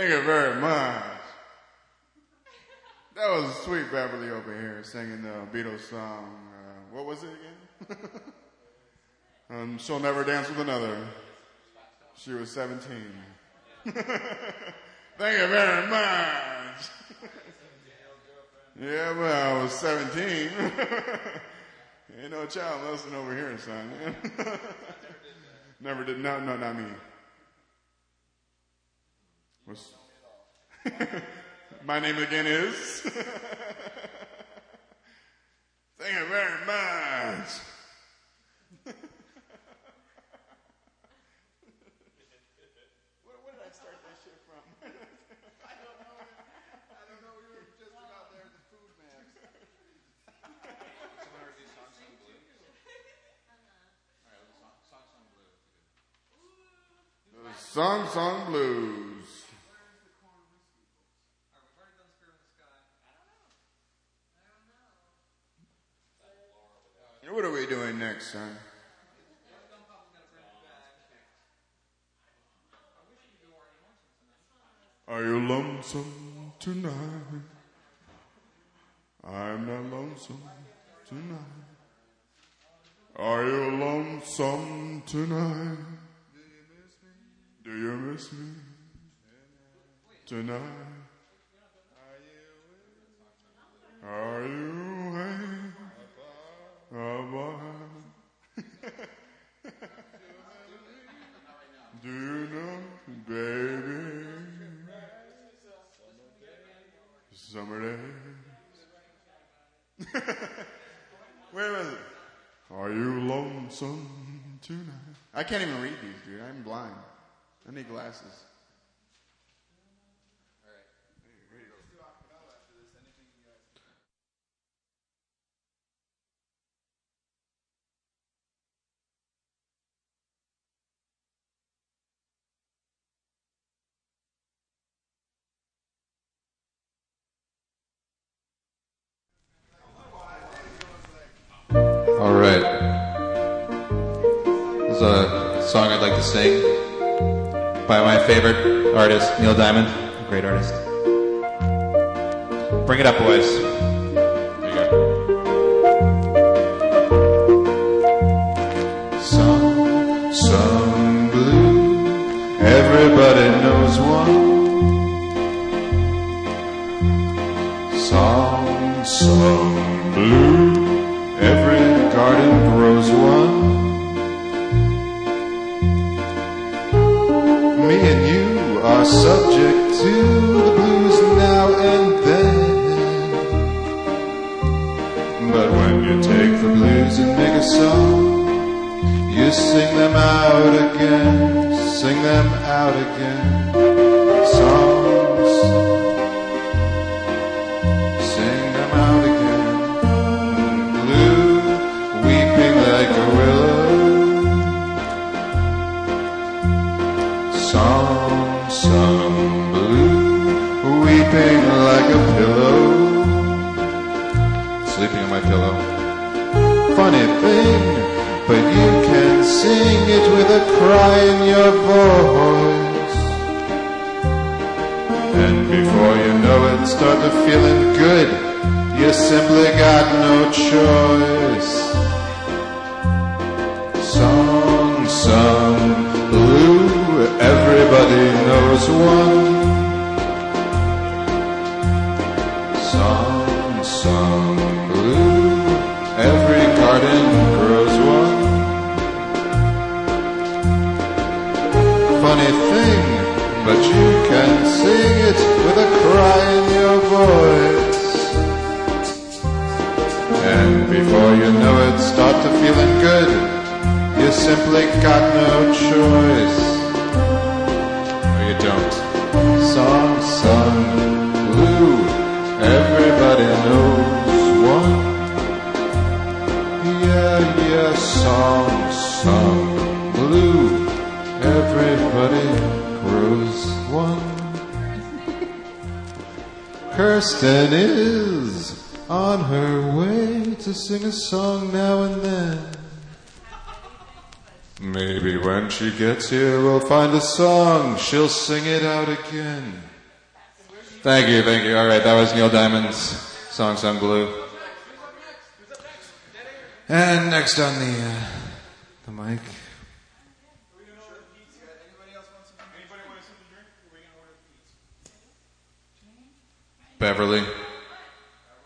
Thank you very much. That was Sweet Beverly over here singing the Beatles song. Uh, what was it again? um, She'll Never Dance with Another. She was 17. Thank you very much. yeah, well, I was 17. Ain't no child listening over here, son. Never did. No, no, not me. Was, my name again is. Thank you very much. where, where did I start that shit from? I don't know. I don't know. We were just about there at the food man. The Song Song Blues. What are we doing next, son? Are you lonesome tonight? I'm not lonesome tonight. Are you lonesome tonight? Do you miss me tonight? Are you hanging Do you know, baby? Summer days. Where is it? Are you lonesome tonight? I can't even read these, dude. I'm blind. I need glasses. Sing by my favorite artist, Neil Diamond, great artist. Bring it up, boys. Everybody are subject to the blues now and then. But when you take the blues and make a song, you sing them out again, sing them out again. Songs, sing them out again. Blue, weeping like a willow. Song, song, blue, weeping like a pillow. Sleeping on my pillow. Funny thing, but you can sing it with a cry in your voice. And before you know it, start to feeling good. You simply got no choice. Everybody knows one. Song, song, blue, every garden grows one. Funny thing, but you can sing it with a cry in your voice. And before you know it, start to feeling good. You simply got no choice. Kirsten is on her way to sing a song now and then. Maybe when she gets here, we'll find a song. She'll sing it out again. Thank you, thank you. All right, that was Neil Diamond's song, Sung Blue. And next on the, uh, the mic.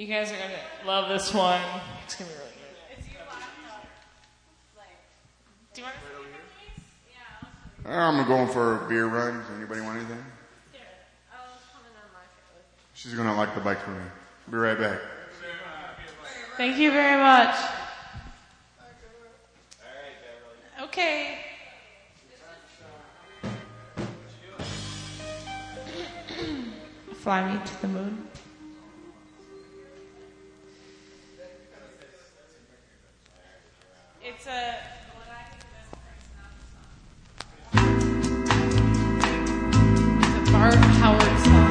You guys are going to love this one. It's going to be really good. Do you want to? I'm going for a beer run. Does anybody want anything? She's going to like the bike for me. Be right back. Thank you very much. Okay. Fly me to the moon. it's a Bart Howard song.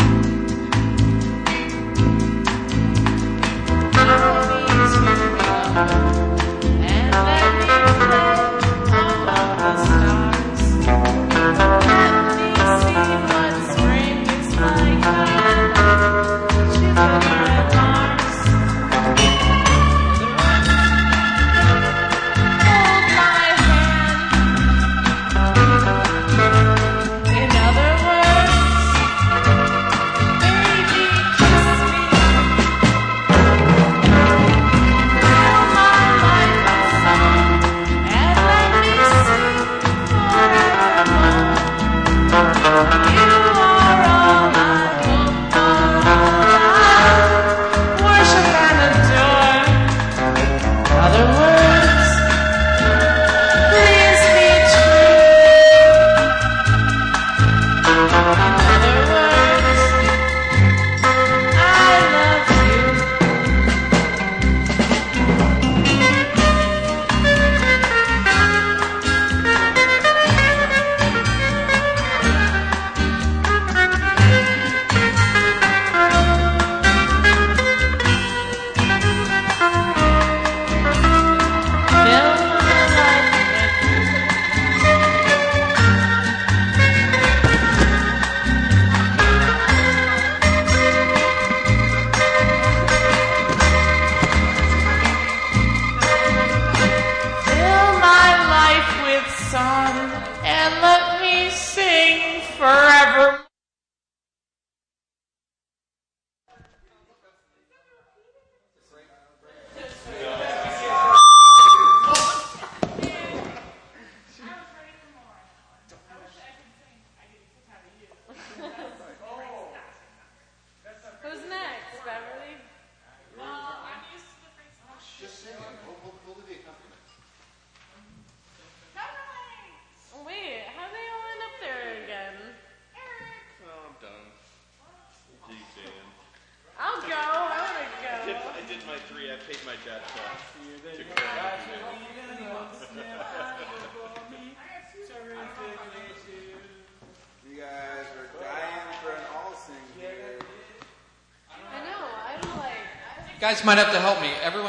guys might have to help me. Everyone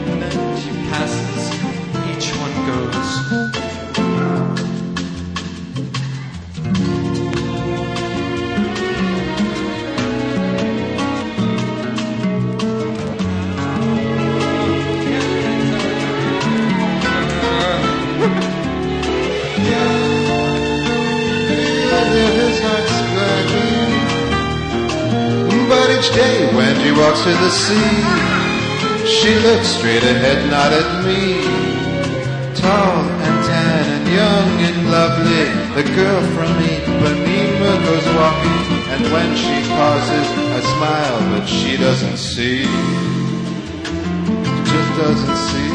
to the sea, she looks straight ahead, not at me. Tall and tan and young and lovely, the girl from Ipanema goes walking, and when she pauses, I smile, but she doesn't see. Just doesn't see.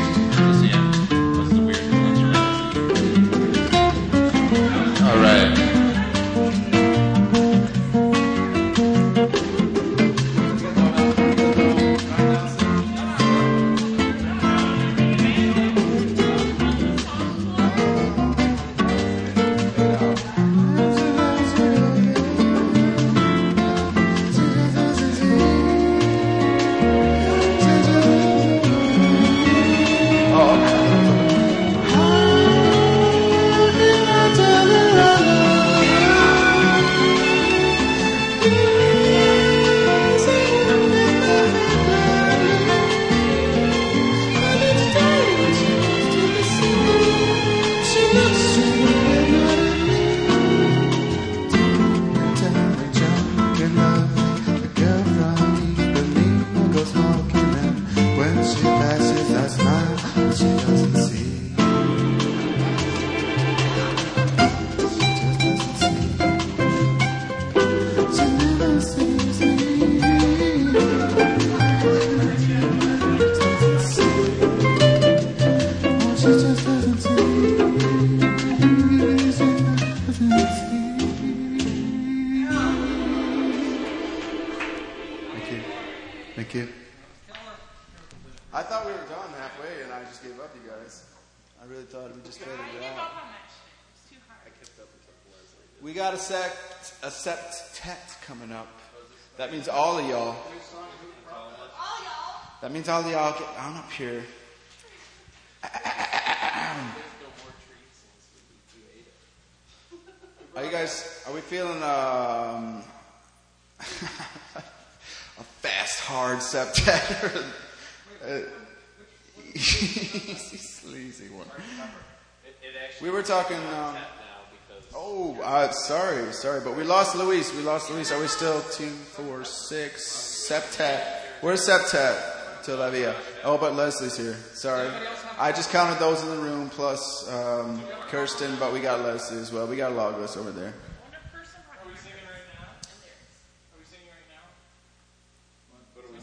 Are you guys? Are we feeling um, a fast, hard septet? Sleazy one. We were talking. Um, oh, uh, sorry, sorry, but we lost Luis. We lost Luis. Are we still two, four, six, septet? Where's septet? Oh, but Leslie's here. Sorry. I just counted those in the room plus um, Kirsten, but we got Leslie as well. We got a lot of us over there.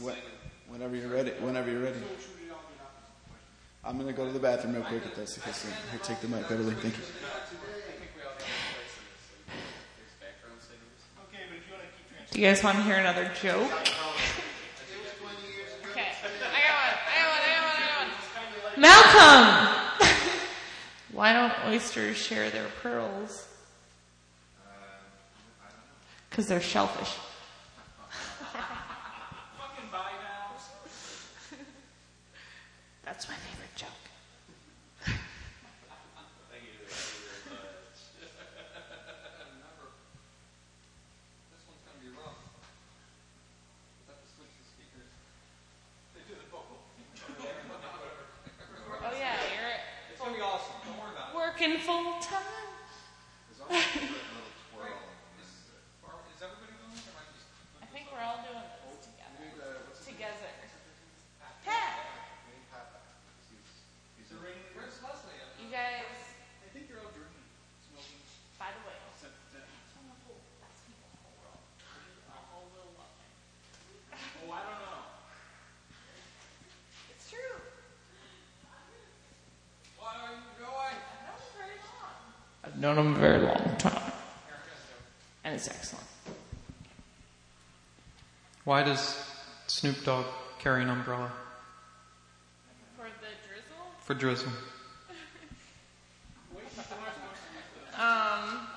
When- Whenever you're ready. Whenever you're ready. I'm gonna go to the bathroom real quick if that's the case. Here, take the mic, Beverly. Thank you. Do you guys want to hear another joke? Malcolm! Why don't oysters share their pearls? Because they're shellfish. That's my favorite joke. Oh yeah, you're It's gonna be awesome. Don't worry about it. working full time. Is everybody going? Or am I just? I think we're all doing this together. Together. Pat, Where's Leslie? you guys. I think you're known him a very long time. And it's excellent. Why does Snoop Dogg carry an umbrella? For the drizzle? For drizzle. Um.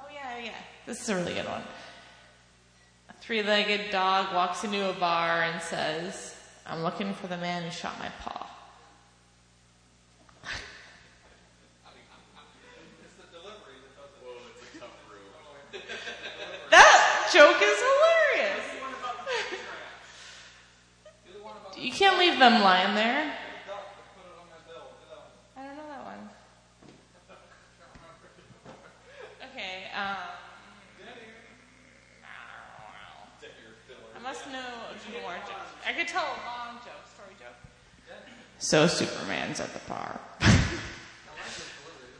Oh yeah, yeah. This is a really good one. A three-legged dog walks into a bar and says, "I'm looking for the man who shot my paw." that joke is hilarious. You can't leave them lying there. I don't know that one. Okay, um. I must know a more jokes. I could tell a long joke, story joke. So Superman's at the bar.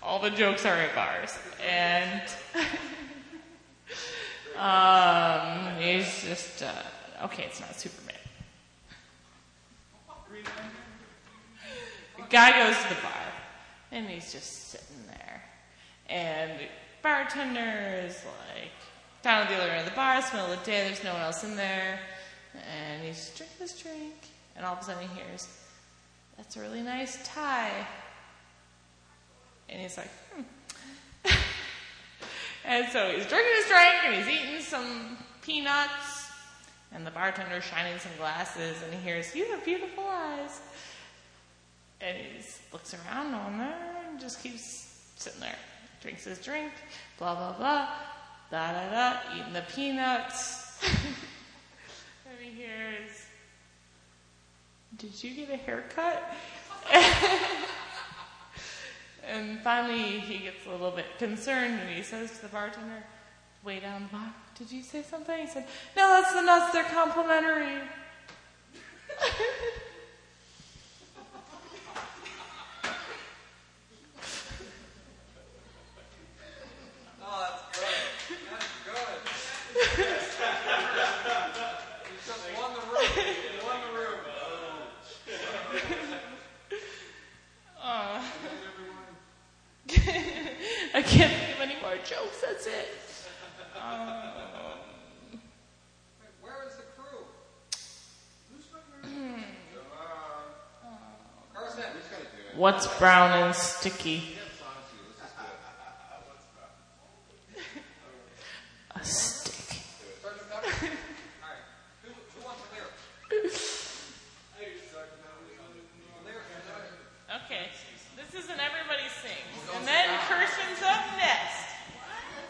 All the jokes are at bars. And um, he's just, uh, okay, it's not Superman. The guy goes to the bar, and he's just sitting there. And the bartender is like down at the other end of the bar, it's the middle of the day, there's no one else in there. And he's drinking his drink, and all of a sudden he hears, That's a really nice tie. And he's like, hmm. and so he's drinking his drink, and he's eating some peanuts, and the bartender's shining some glasses, and he hears, You have beautiful eyes. And he looks around, no there, and just keeps sitting there. Drinks his drink, blah, blah, blah, da, da, da, eating the peanuts. and he hears, Did you get a haircut? and finally, he gets a little bit concerned, and he says to the bartender, way down the bar, Did you say something? He said, No, that's the nuts, they're complimentary. Uh, I can't think of any more jokes. That's it. Um, Where is the crew? What's brown and sticky? A stick. Okay, this isn't everybody sings, and then Kirsten's up next.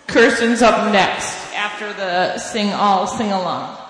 Kirsten's up next after the sing all sing along.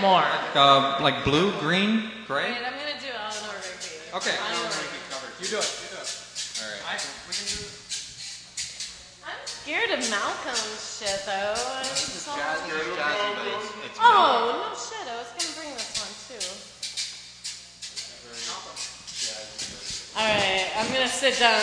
more. Uh, like blue, green, gray? Wait, I'm going to do Eleanor Rigby. Okay. Eleanor Rigby covered. You do it. You do it. All right. I, we can do scared of Malcolm's shit, though. Jazzy, jazzy, but it's, it's Oh, no shit. I was going to bring this one, too. All right. I'm going to sit down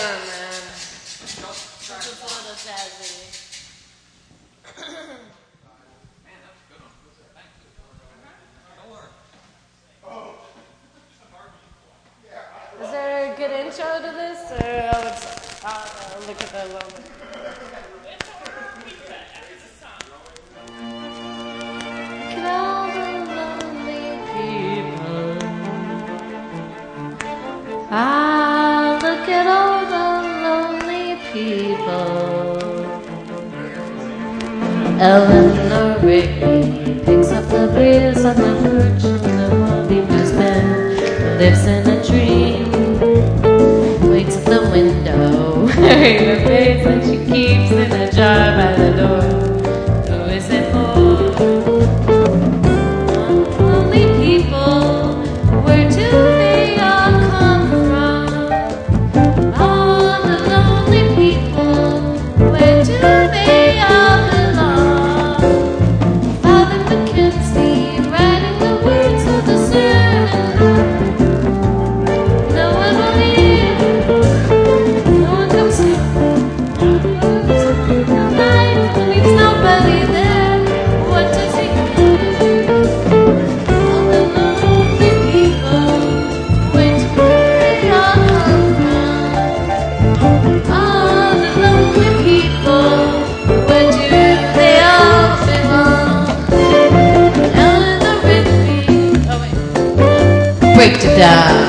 yeah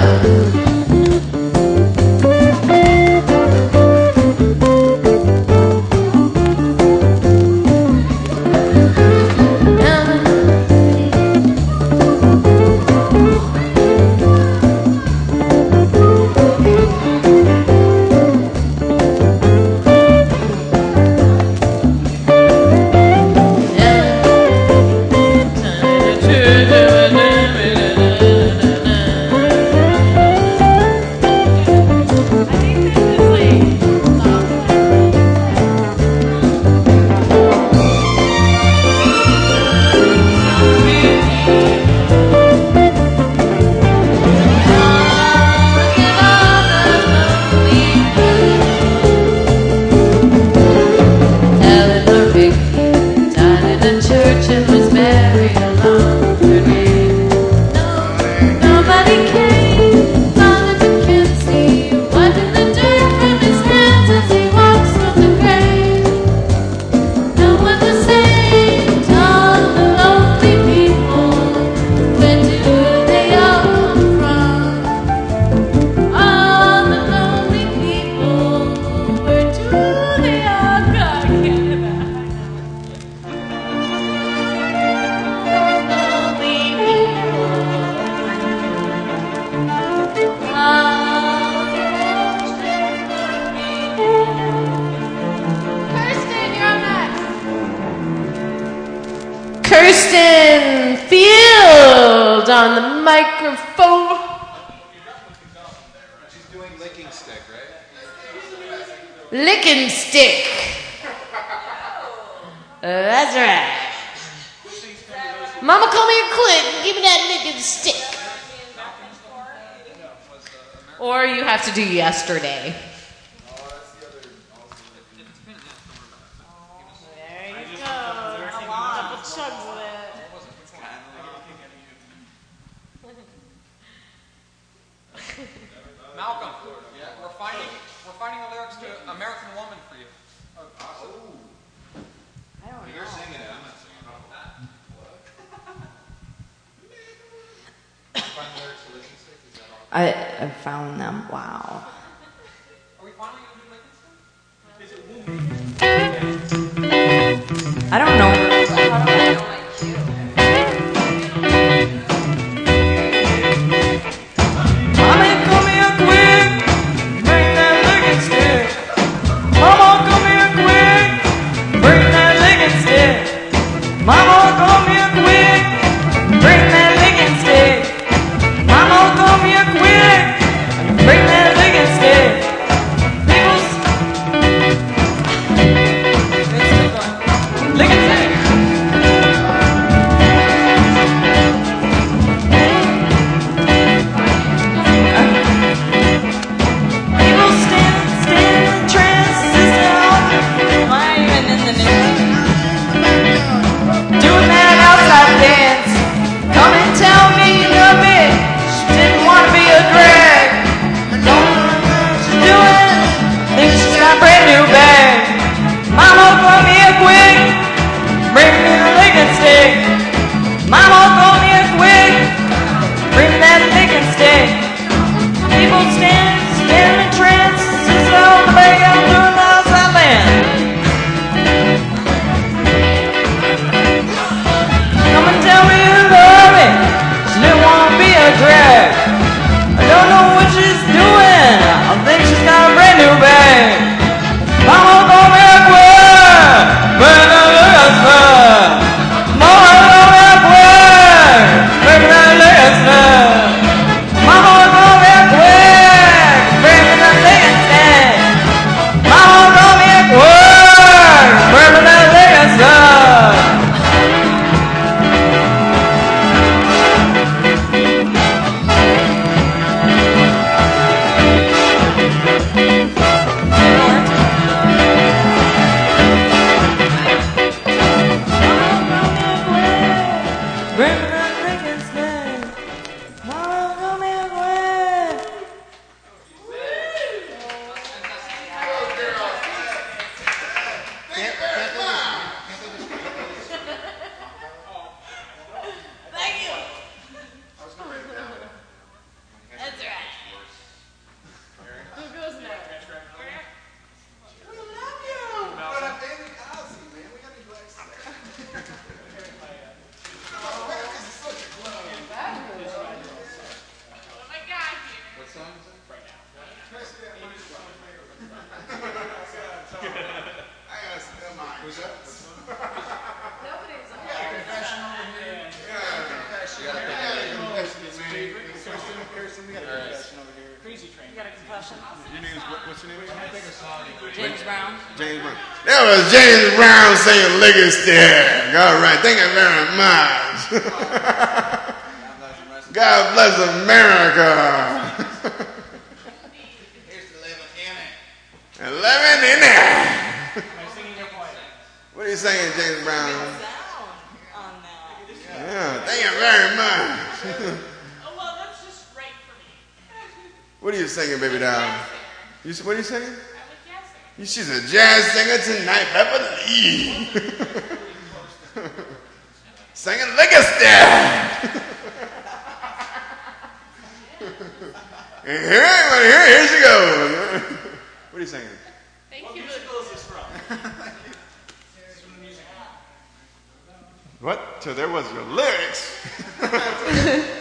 este She's a jazz singer tonight, Beverly Lee. Singing Lickester. and here, here, here she goes. what are you singing? Thank what you. musical is this from? what? So there was your lyrics.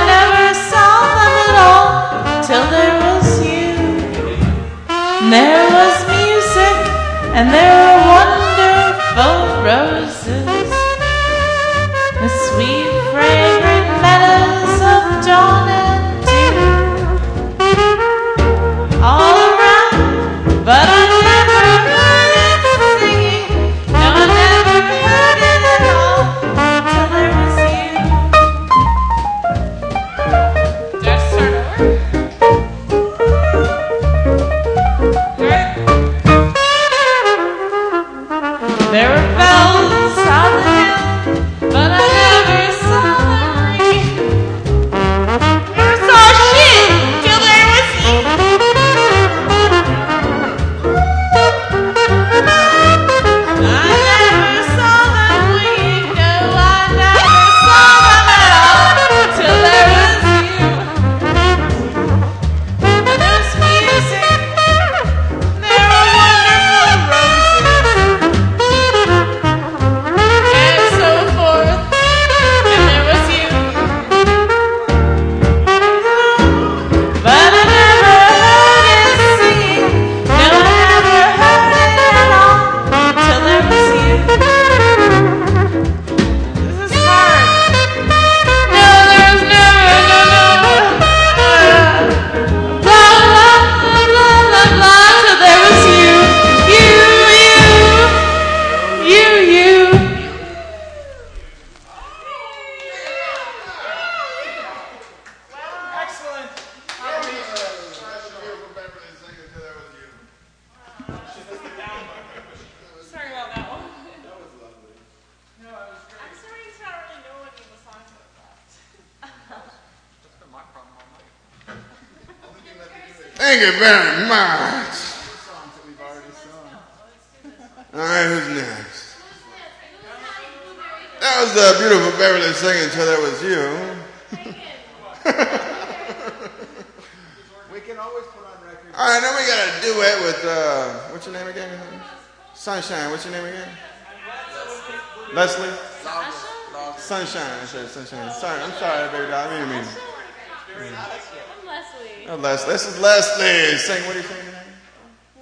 Sing, what are you singing tonight?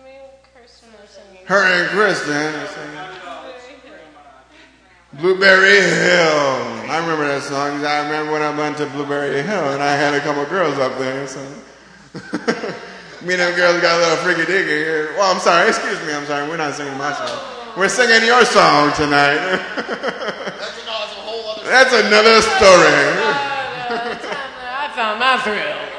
Me and Kirsten are singing. Her and Kristen are singing. Blueberry Hill. I remember that song. I remember when I went to Blueberry Hill and I had a couple girls up there. So. me and them girls got a little freaky dicky here. Well, I'm sorry. Excuse me. I'm sorry. We're not singing my song. We're singing your song tonight. That's another story. I found my thrill.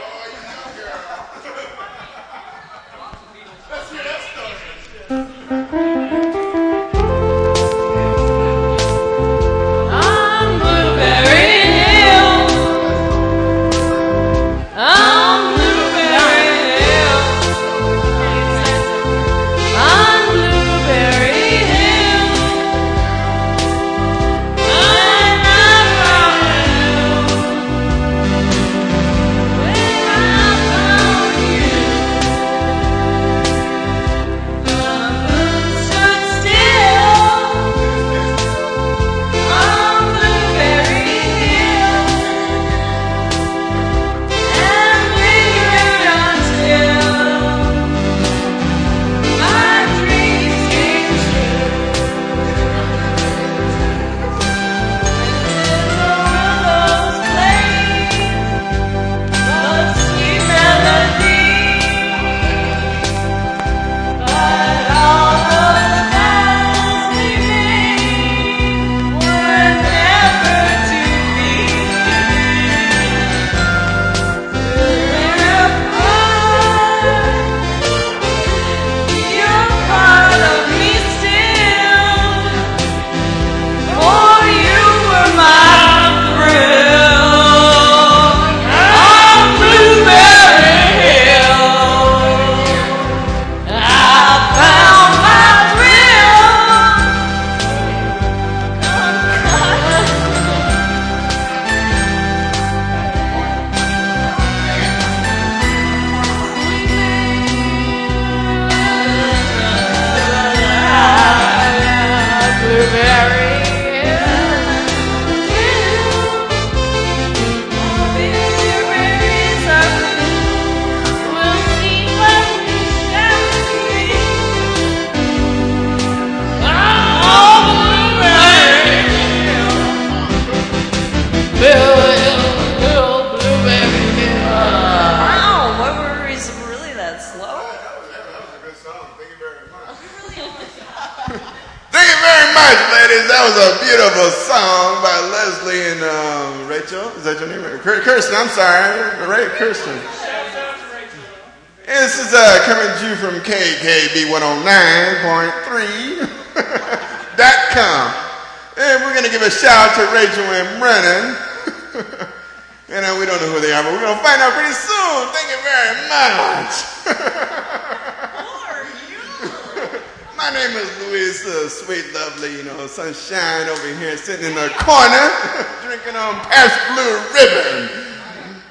Corner, drinking on Pabst Blue Ribbon.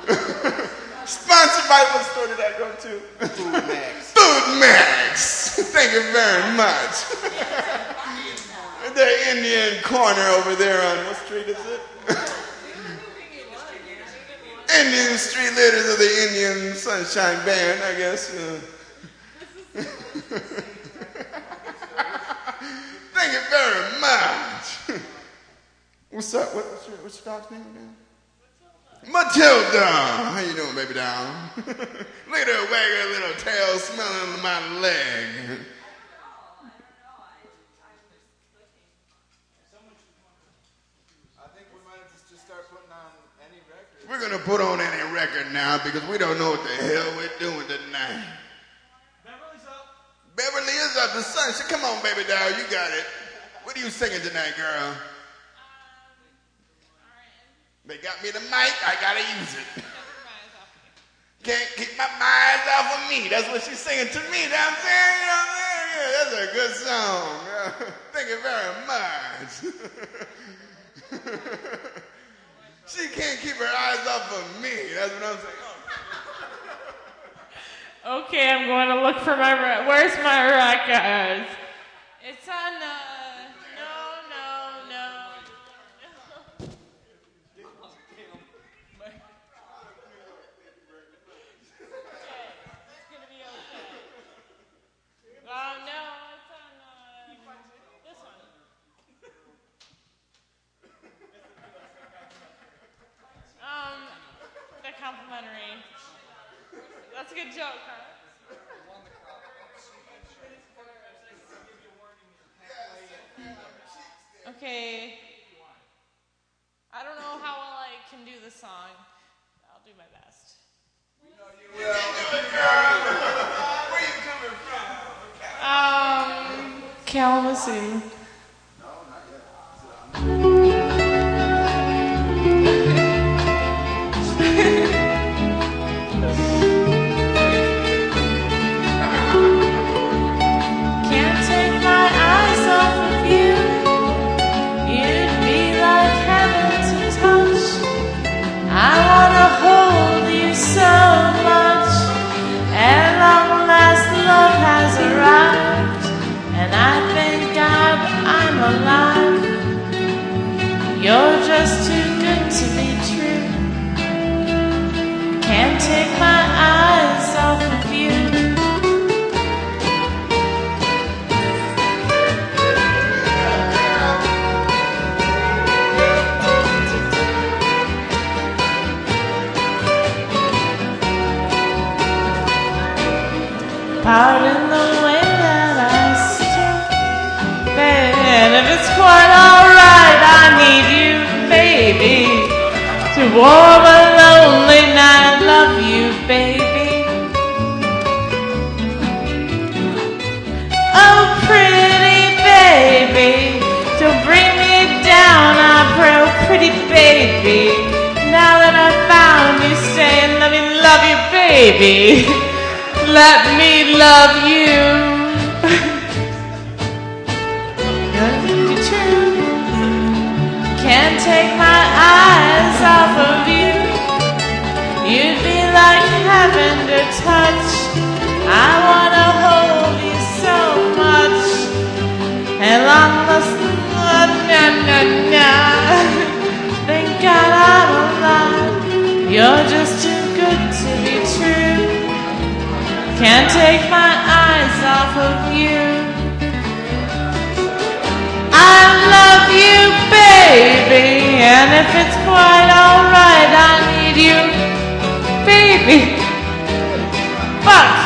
Sponsored by what store did I go to? Food Max. Food Max. Thank you very much. the Indian corner over there on what street is it? Indian street leaders of the Indian Sunshine Band, I guess. uh. Thank you very much. What's up? What, what's, your, what's your dog's name again? Matilda. How you doing, baby doll? Look at her wag her little tail smelling my leg. I think we might just start putting on any record we're gonna put on any record now because we don't know what the hell we're doing tonight. Beverly's up. Beverly is up. the sun. She come on, baby doll, you got it. What are you singing tonight, girl? They got me the mic, I gotta use it. Can't keep my mind off of me. That's what she's singing to me. That I'm saying, you know what I'm saying? Yeah, that's a good song. Thank you very much. she can't keep her eyes off of me. That's what I'm saying. Okay, I'm going to look for my. Re- Where's my records? It's on. Uh, no, no, no. Oh no, it's on uh, this one. Um, the complimentary. That's a good joke, huh? Okay. I don't know how well I can do the song. I'll do my best. Um, Kalamazoo. Take my eyes off of you. The way that I if it's quite alright, I need you, baby. To warm love you, baby. Let me love you. You're true. Can't take my eyes off of you. You'd be like heaven to touch. I wanna hold you so much. And long last, na na na. Thank God I'm alive. You're just too Can't take my eyes off of you. I love you, baby, and if it's quite alright, I need you, baby. But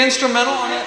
instrumental on that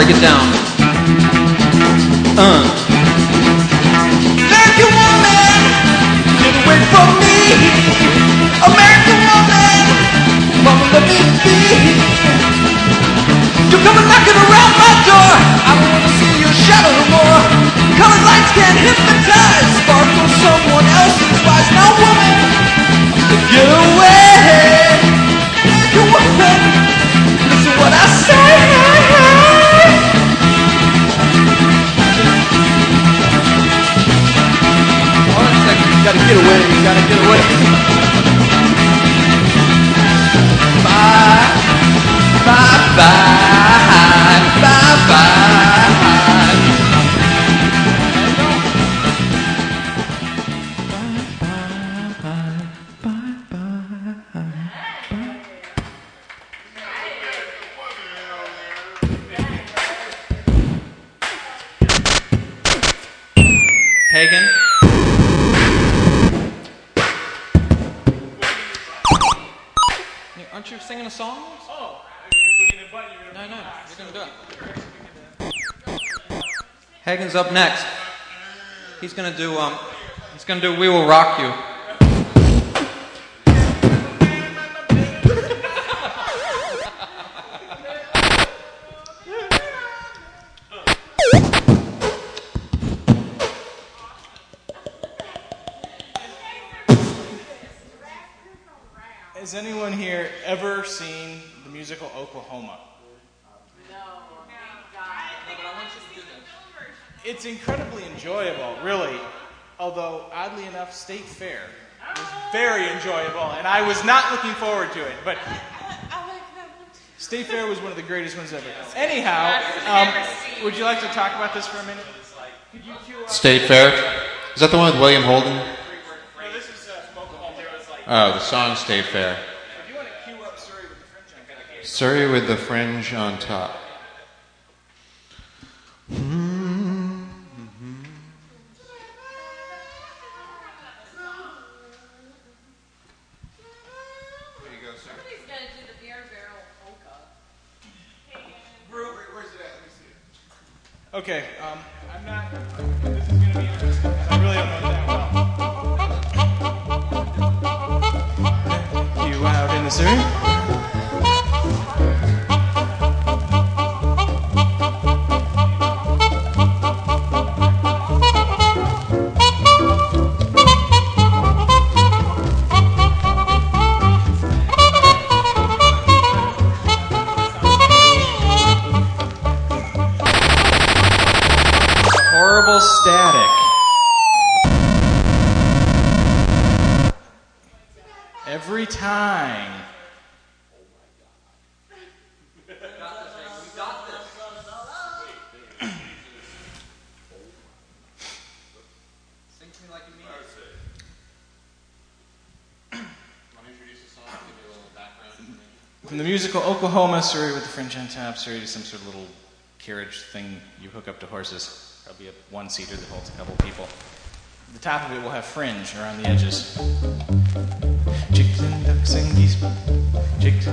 Break it down. Uh. American woman, get away from me. American woman, mama let me be. You're coming knocking around my door. I don't wanna see your shadow no more. Colored lights can't hypnotize. Sparkle someone else's eyes. Now, woman, get away. Gotta get away. You gotta get away. Bye. Bye bye. Bye bye. Up next. He's gonna do um, he's gonna do "We Will Rock You." Has anyone here ever seen the musical Oklahoma? It's incredibly enjoyable, really. Although, oddly enough, State Fair was very enjoyable, and I was not looking forward to it. But State Fair was one of the greatest ones ever. Anyhow, um, would you like to talk about this for a minute? State Fair. Is that the one with William Holden? Oh, the song State Fair. Surrey with the fringe on top. Somebody's got to do the beer barrel polka. Okay, um, I'm not. This is gonna be interesting. I really don't know that well. You out in the Surrey? Static. Every time. From the musical Oklahoma, Surrey with the French on top, Surrey to some sort of little carriage thing you hook up to horses. Probably a one seater that holds a couple people. The top of it will have fringe around the edges. Chicks and ducks and geese. Chicks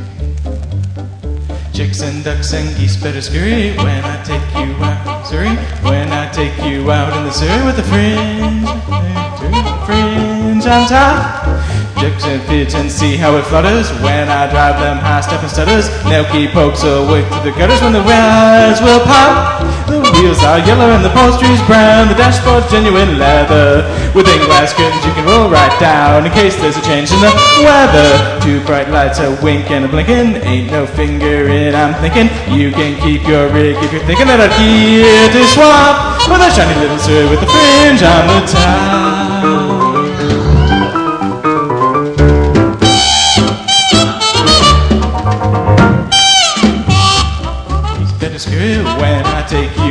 chicks and ducks and geese better scurry when I take you out. Surrey, when I take you out in the Surrey with the fringe. Fringe on top. Jicks and fits and see how it flutters when I drive them high step and stutters. Nelky pokes away to the gutters when the wires will pop. Wheels are yellow and the upholstery's brown. The dashboard's genuine leather. Within glass curtains you can roll right down in case there's a change in the weather. Two bright lights, a wink and a blinking. Ain't no finger in, I'm thinking. You can keep your rig if you're thinking that I'd here to swap for the shiny little sir with the fringe on the top.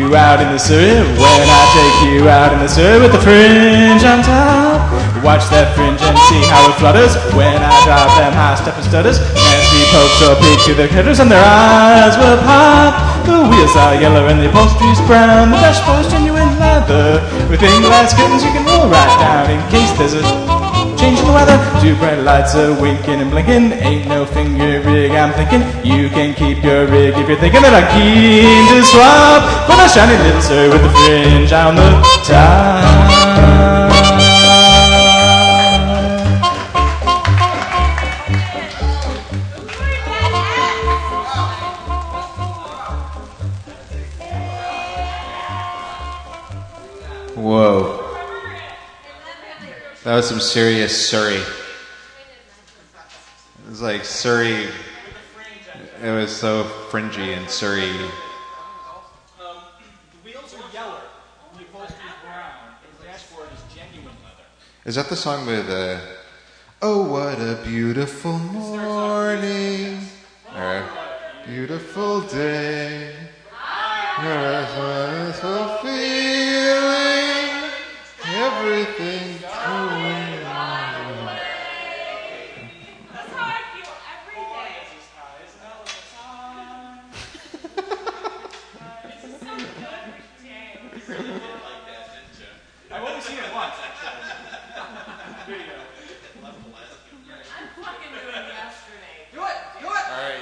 You out in the surrey. When I take you out in the surrey with the fringe on top. Watch that fringe and see how it flutters when I drive them high step and stutters. Nancy pokes a peek through their cutters and their eyes will pop. The wheels are yellow and the upholstery's brown. The dashboard's genuine leather. Within glass curtains you can roll right down in case there's a change in the weather. Two bright lights are winking and blinking. Ain't no finger rig, I'm thinking. You can keep your rig if you're thinking that I'm keen to swap for the shiny little sir with the fringe on the top. Was some serious Surrey. It was like Surrey. It was so fringy and Surrey. The wheels are yellow, the brown, the dashboard is genuine leather. Is that the song with uh, Oh, what a beautiful morning, or beautiful day, a wonderful feeling, everything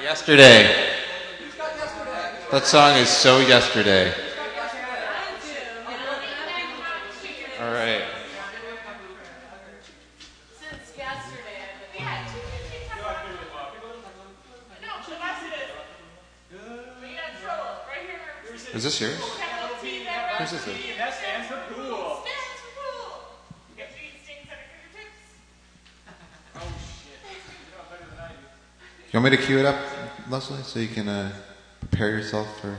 yesterday. That song is so yesterday. All right. Since yesterday, I've been. Yeah, two fifty No, but that's it. We got in trouble. Right here. Is this yours? Capital T, that Who's this? Is? that stands for cool. Stands for cool. Get three stings at your fingertips. You want me to cue it up, Leslie, so you can uh, prepare yourself for.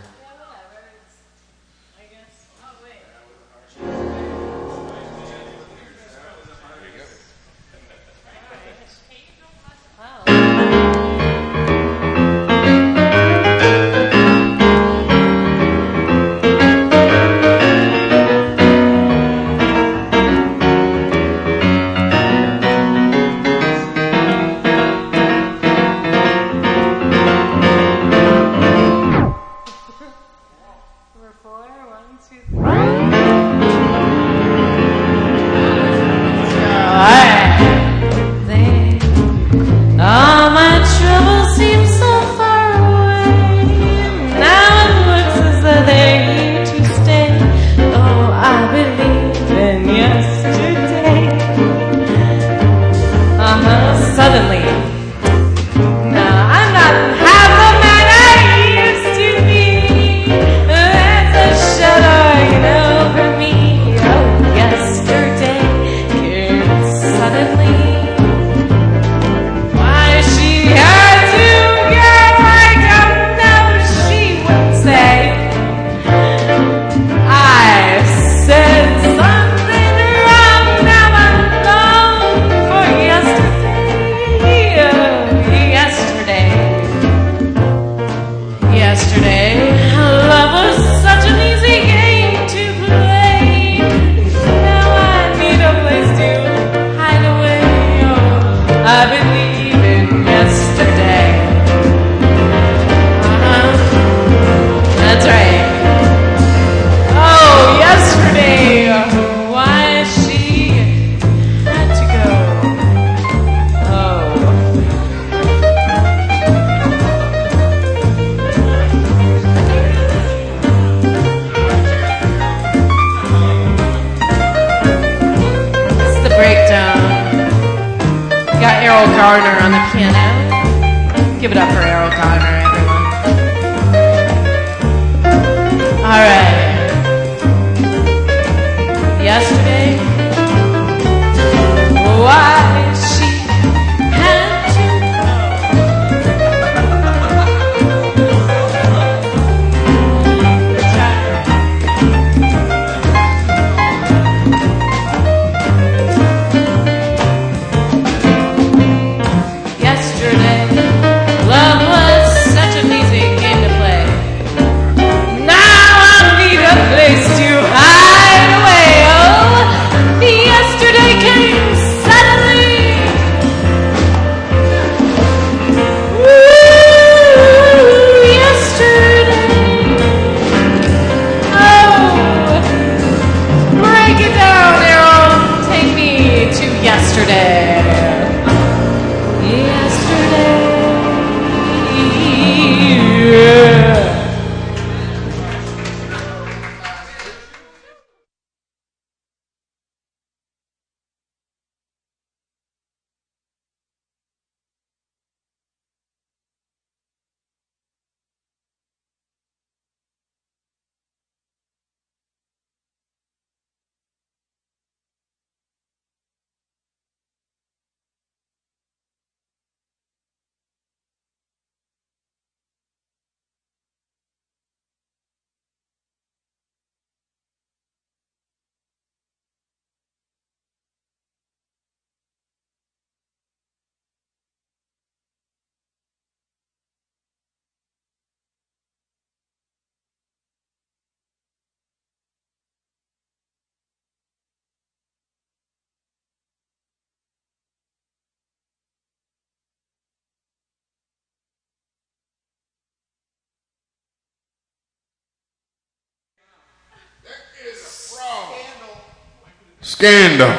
Scandal.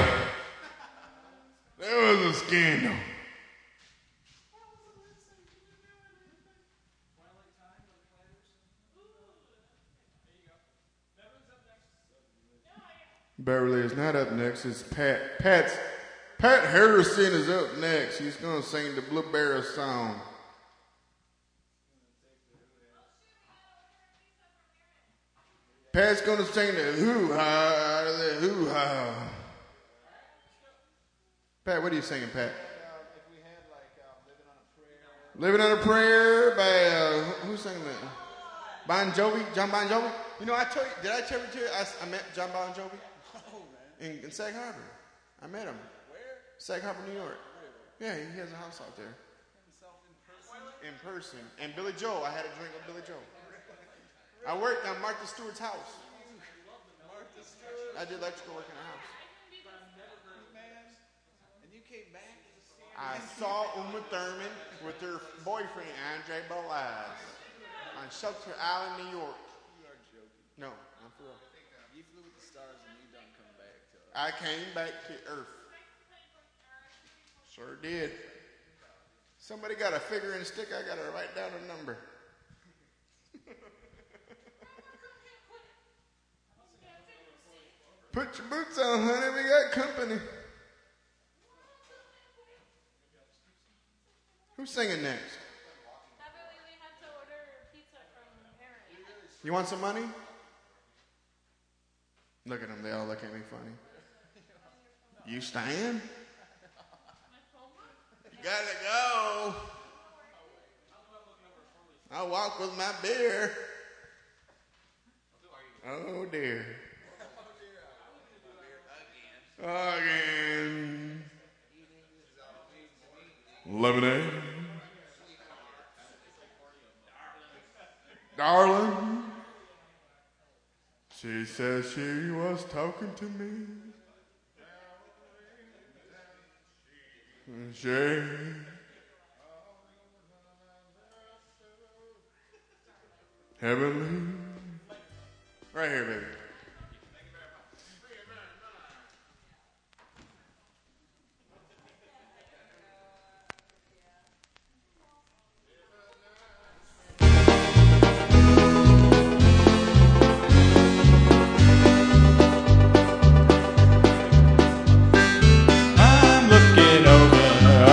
There was a scandal. Beverly is not up next. It's Pat. Pat's Pat Harrison is up next. He's going to sing the Blueberry song. Pat's going to sing the hoo ha, the hoo ha. Pat, what are you singing, Pat? Living on a Prayer by, uh, who- who's singing that? Bon Jovi? John Bon Jovi? You know, I told you, did I tell you, I, I met John Bon Jovi? In, in Sag Harbor. I met him. Where? Sag Harbor, New York. Yeah, he has a house out there. Himself In person. And Billy Joel, I had a drink with Billy Joel. I worked on Martha Stewart's house. I did electrical work in her house. And you came back? I saw Uma Thurman with her boyfriend, Andre Balazs, on Shelter Island, New York. You are joking. No, I'm for real. You flew with the stars and you done come back to. I came back to Earth. Sure did. Somebody got a figure and stick. I got to write down a number. Put your boots on, honey. We got company. Who's singing next? You want some money? Look at them. They all look at me funny. You staying? You gotta go. I'll walk with my beer. Oh dear. Again. Lemonade. Darling. She says she was talking to me. She. Heavenly. Right here, baby.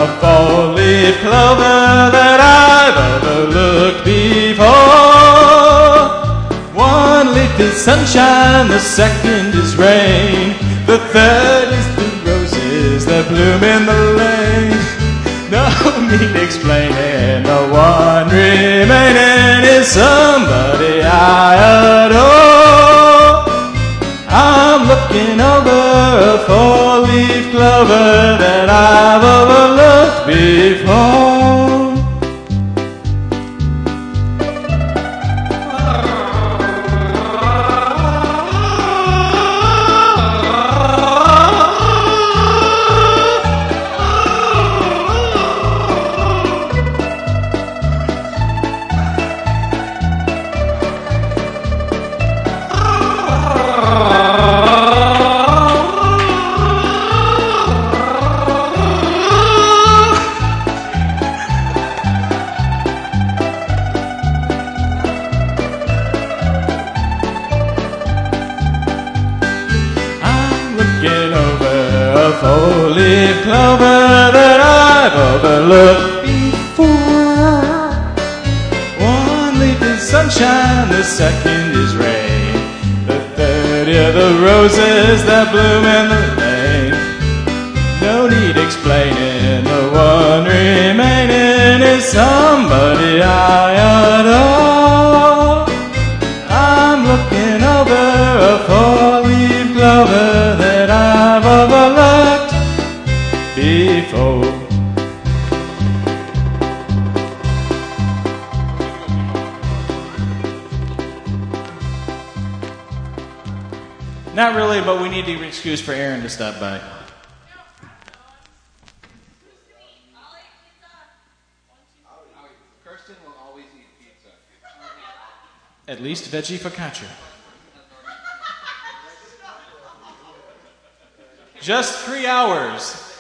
A four-leaf clover that I've overlooked before. One leaf is sunshine, the second is rain, the third is the roses that bloom in the lane. No need explaining, the one remaining is somebody I adore. I'm looking over a four-leaf clover that I've overlooked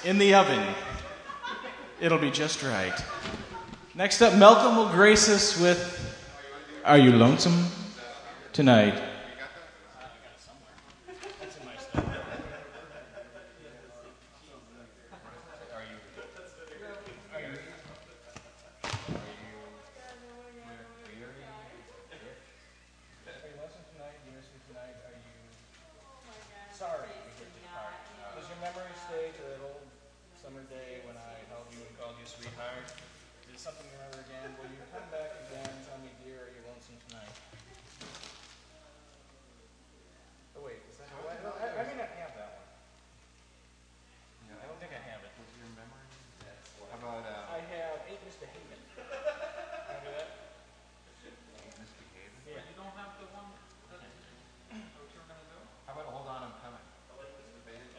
in the oven. It'll be just right. Next up, Malcolm will grace us with Are You Lonesome Tonight? Sorry. Does your memory stay to that old summer day when I held you and called you sweetheart? Is it something you remember again? Will you come back again and tell me, dear, are you lonesome tonight? Oh, wait, is that how I, I, I may not have that one. I don't think I have it. What's your memory? How about uh, I have Ain't Misbehaving. Can I do that? misbehaving? Yeah. You don't have the one that, that you were gonna do? How about hold on, I'm coming?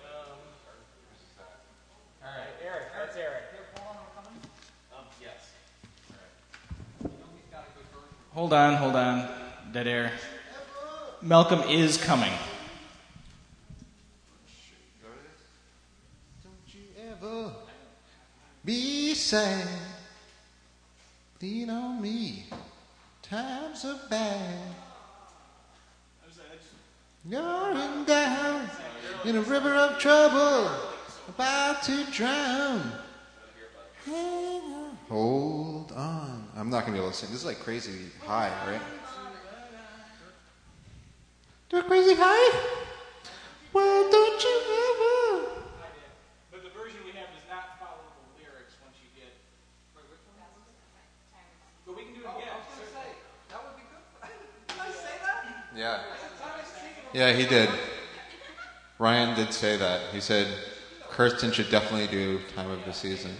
Um, Who's that? all right, Eric. That's Eric. Um, yes. Hold on, hold on. Dead air. Malcolm is coming. Don't you ever be sad. Lean on me. Times are bad. You're down in a river of trouble, about to drown. Hang on. Hold on. I'm not gonna be able to sing. This is like crazy high, right? Do a crazy high? Well, don't you ever? But the version we have does not follow the lyrics once you get. But we can do it again. Yeah. Yeah, he did. Ryan did say that. He said Kirsten should definitely do Time of the Season.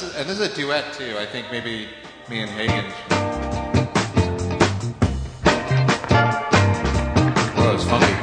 This is and this is a duet too. I think maybe me and Hagen. Whoa, it's funky.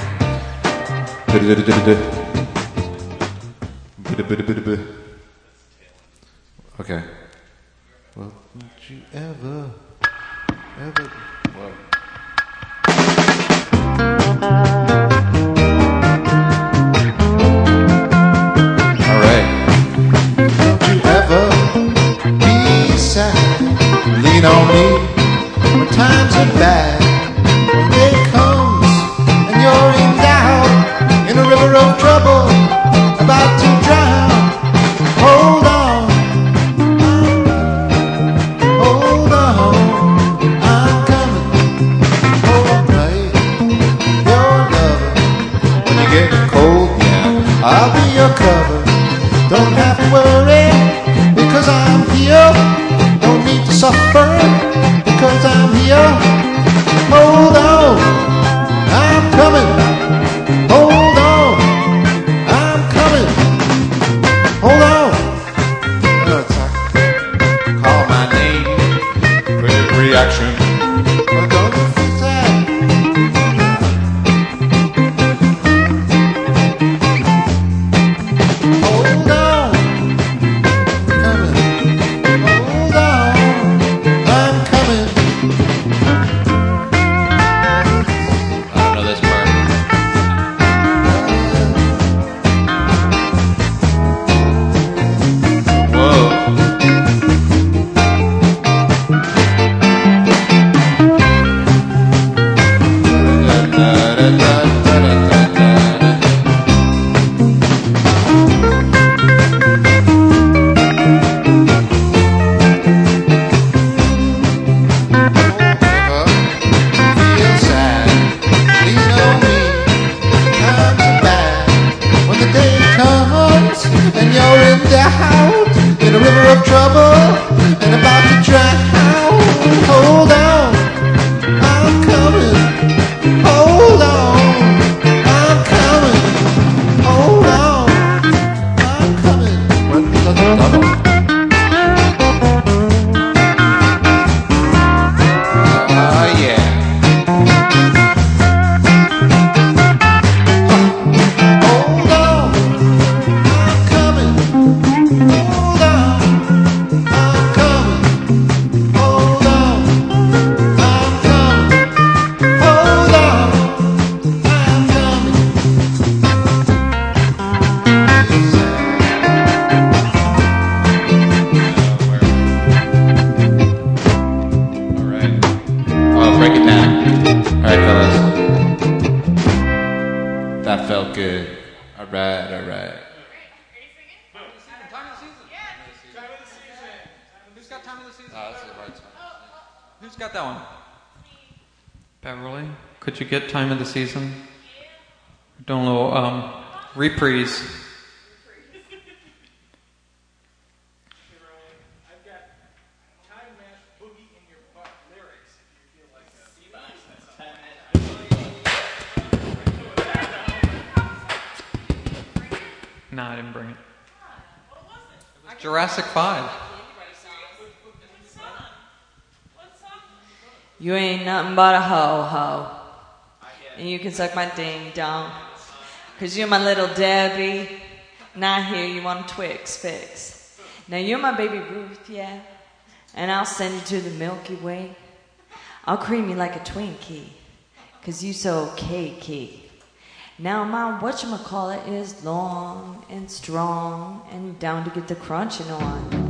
doubt in a river of trouble. season? Don't know. Um, reprise. You can suck my ding dong. Cause you're my little Debbie. And I hear you a Twix Fix. Now you're my baby Ruth, yeah. And I'll send you to the Milky Way. I'll cream you like a Twinkie. Cause you so cakey. Now my whatchamacallit is long and strong and down to get the crunching on.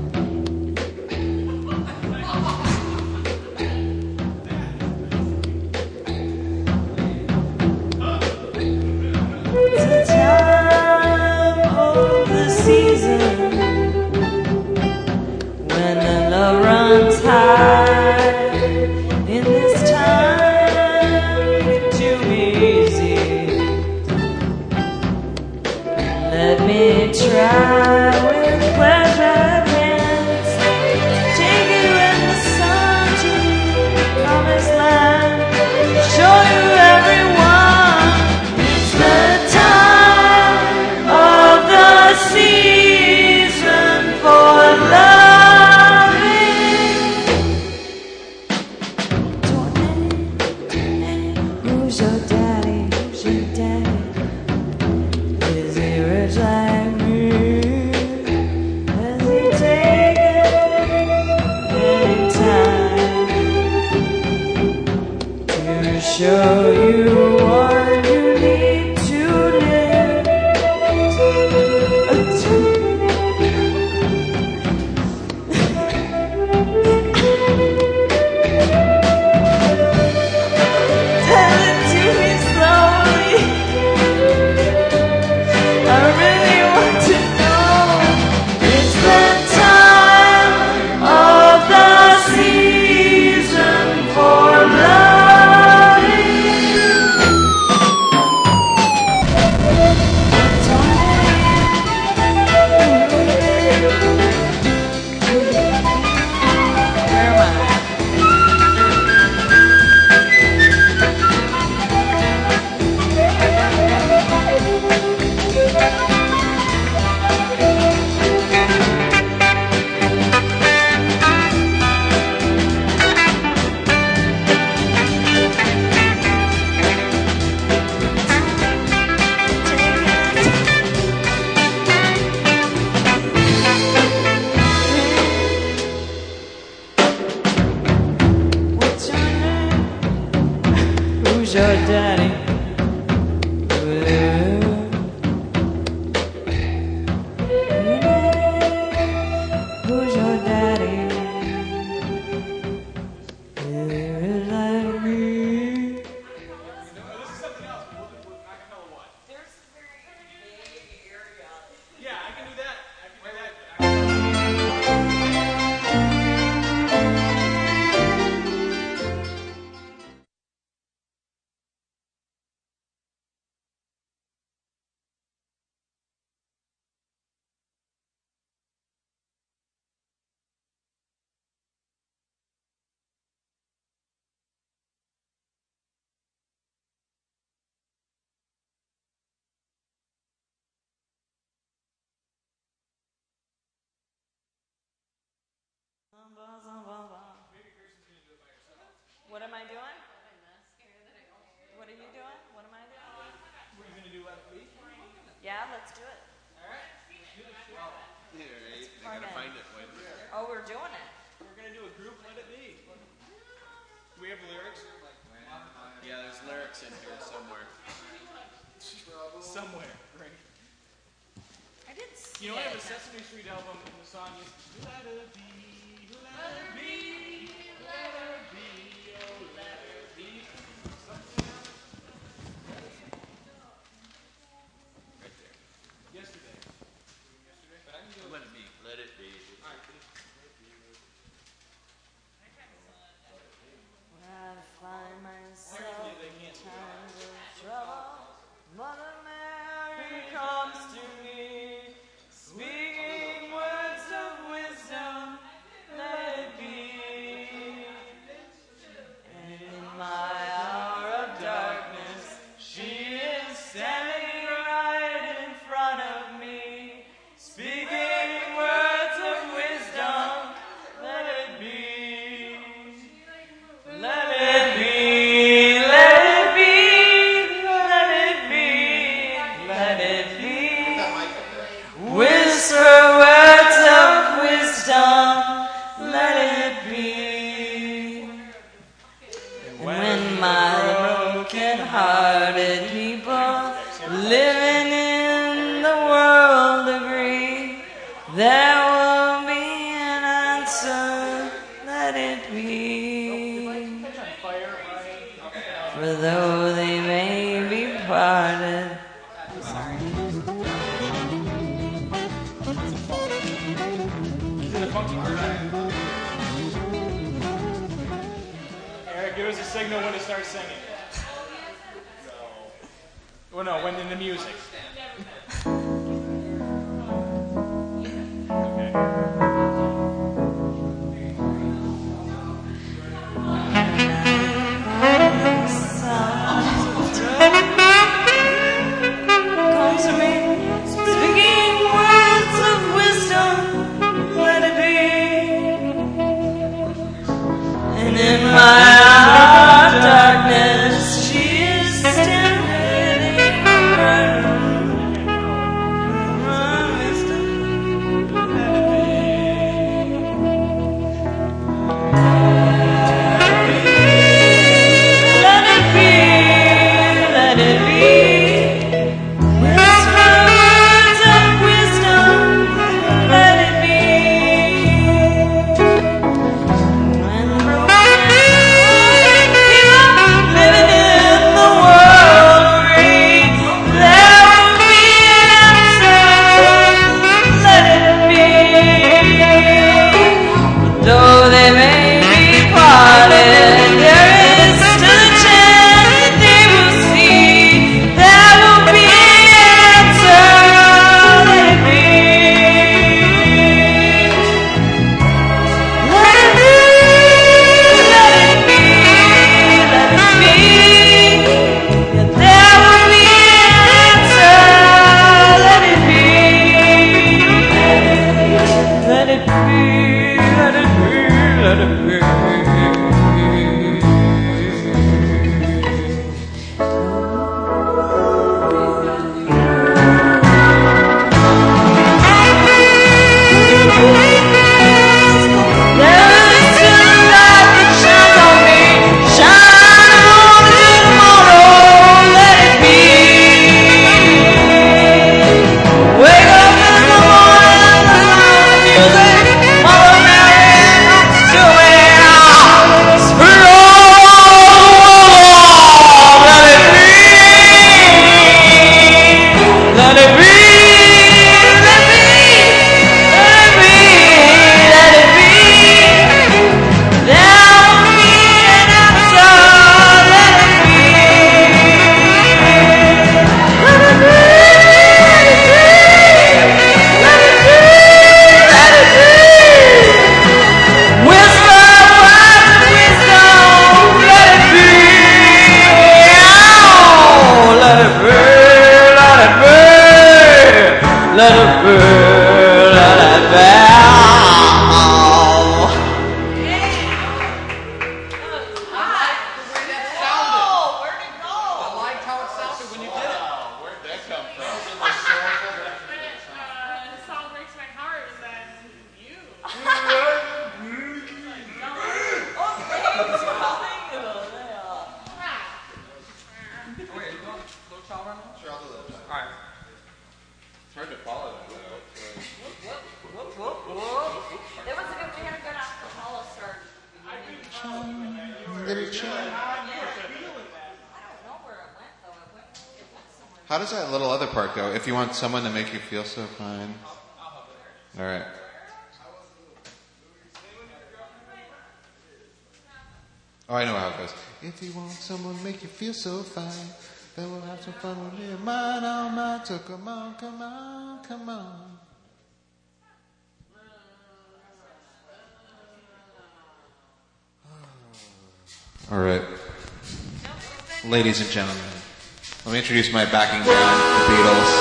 Street album in the song is Glad to Be. There will be an answer, let it be. For though they may be parted, Eric, give us a signal when to start singing. Well, no, when in the music. How does that little other part go? If you want someone to make you feel so fine. All right. Oh, I know how it goes. If you want someone to make you feel so fine, then we'll have some fun with me. Mine, oh mine, so come on, come on, come on. All right. Ladies and gentlemen, let me introduce my backing band, the Beatles.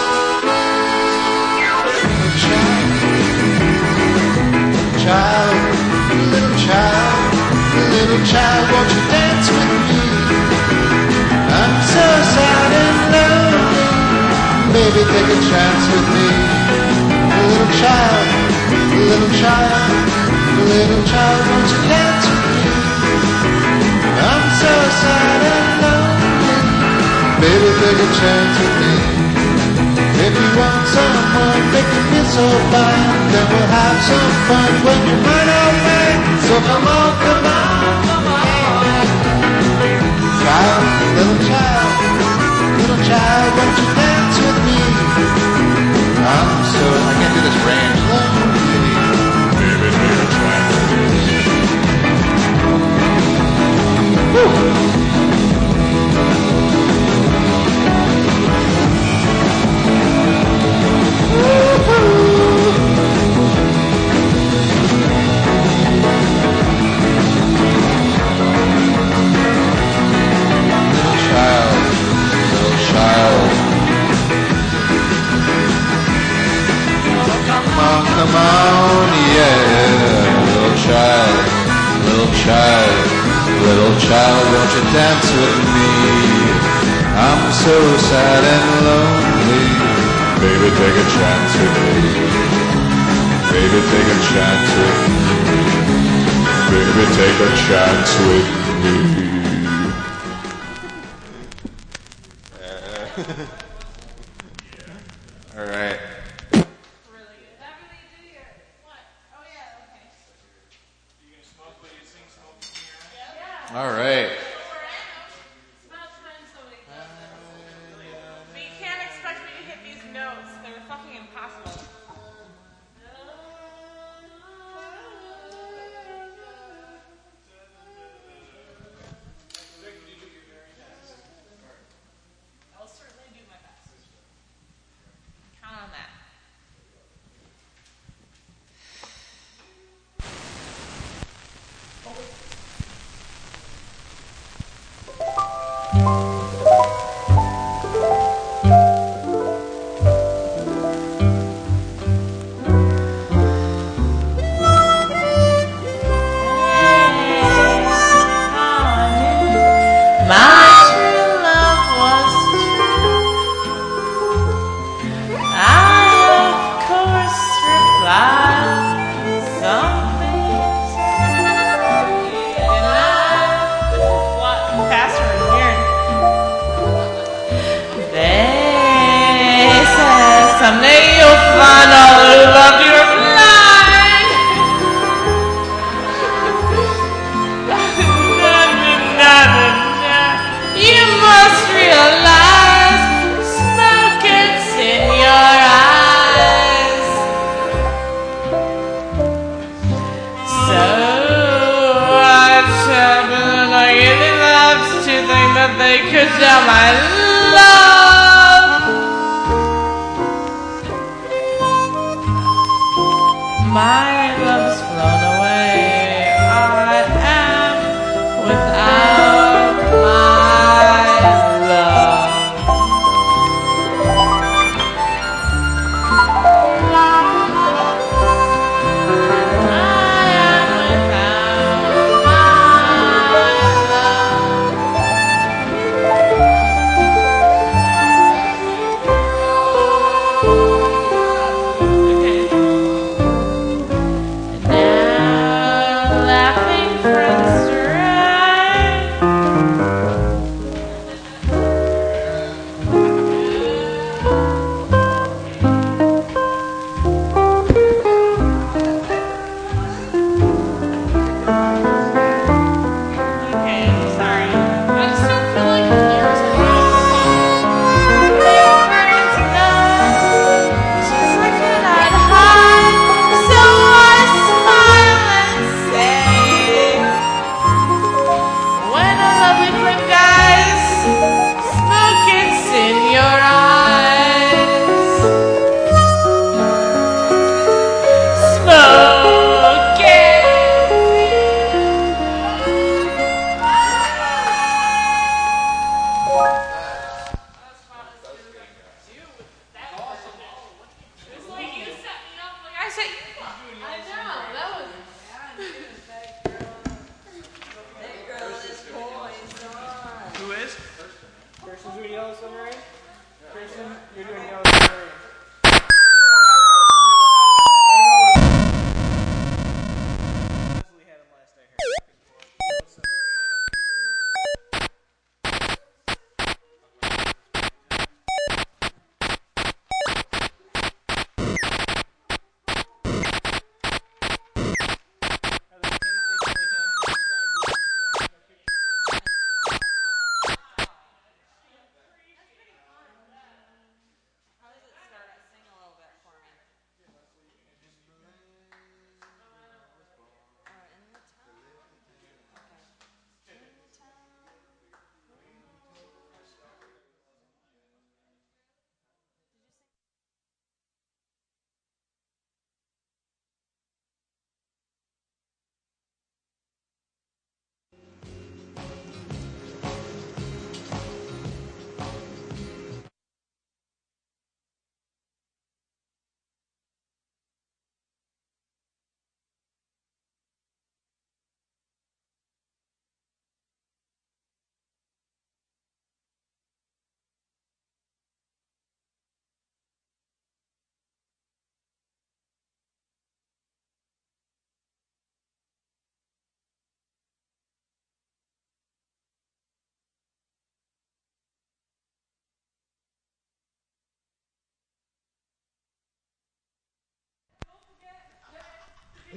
Child, little child, little child, won't you dance with me? I'm so sad and lonely. Baby, take a chance with me. Little child, little child, little child, won't you dance with me? I'm so sad and lonely. Baby, take a chance with me. If you want someone, make you feel so fine, then we'll have some fun when you're mine away. So come on, come on, come on. Child, little child, little child, won't you dance with me? I'm so I can't do this range. lonely. Baby, take a chance Come on, yeah. Little child, little child, little child, won't you dance with me? I'm so sad and lonely. Baby, take a chance with me. Baby, take a chance with me. Baby, take a chance with me.